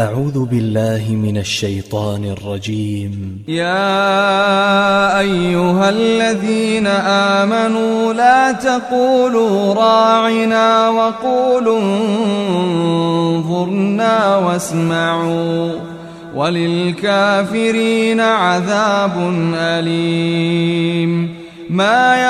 أعوذ بالله من الشيطان الرجيم. يا أيها الذين آمنوا لا تقولوا راعنا وقولوا انظرنا واسمعوا. وللكافرين عذاب أليم. ما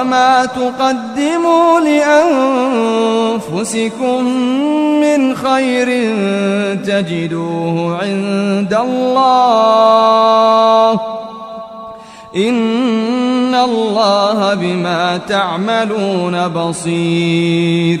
وما تقدموا لأنفسكم من خير تجدوه عند الله إن الله بما تعملون بصير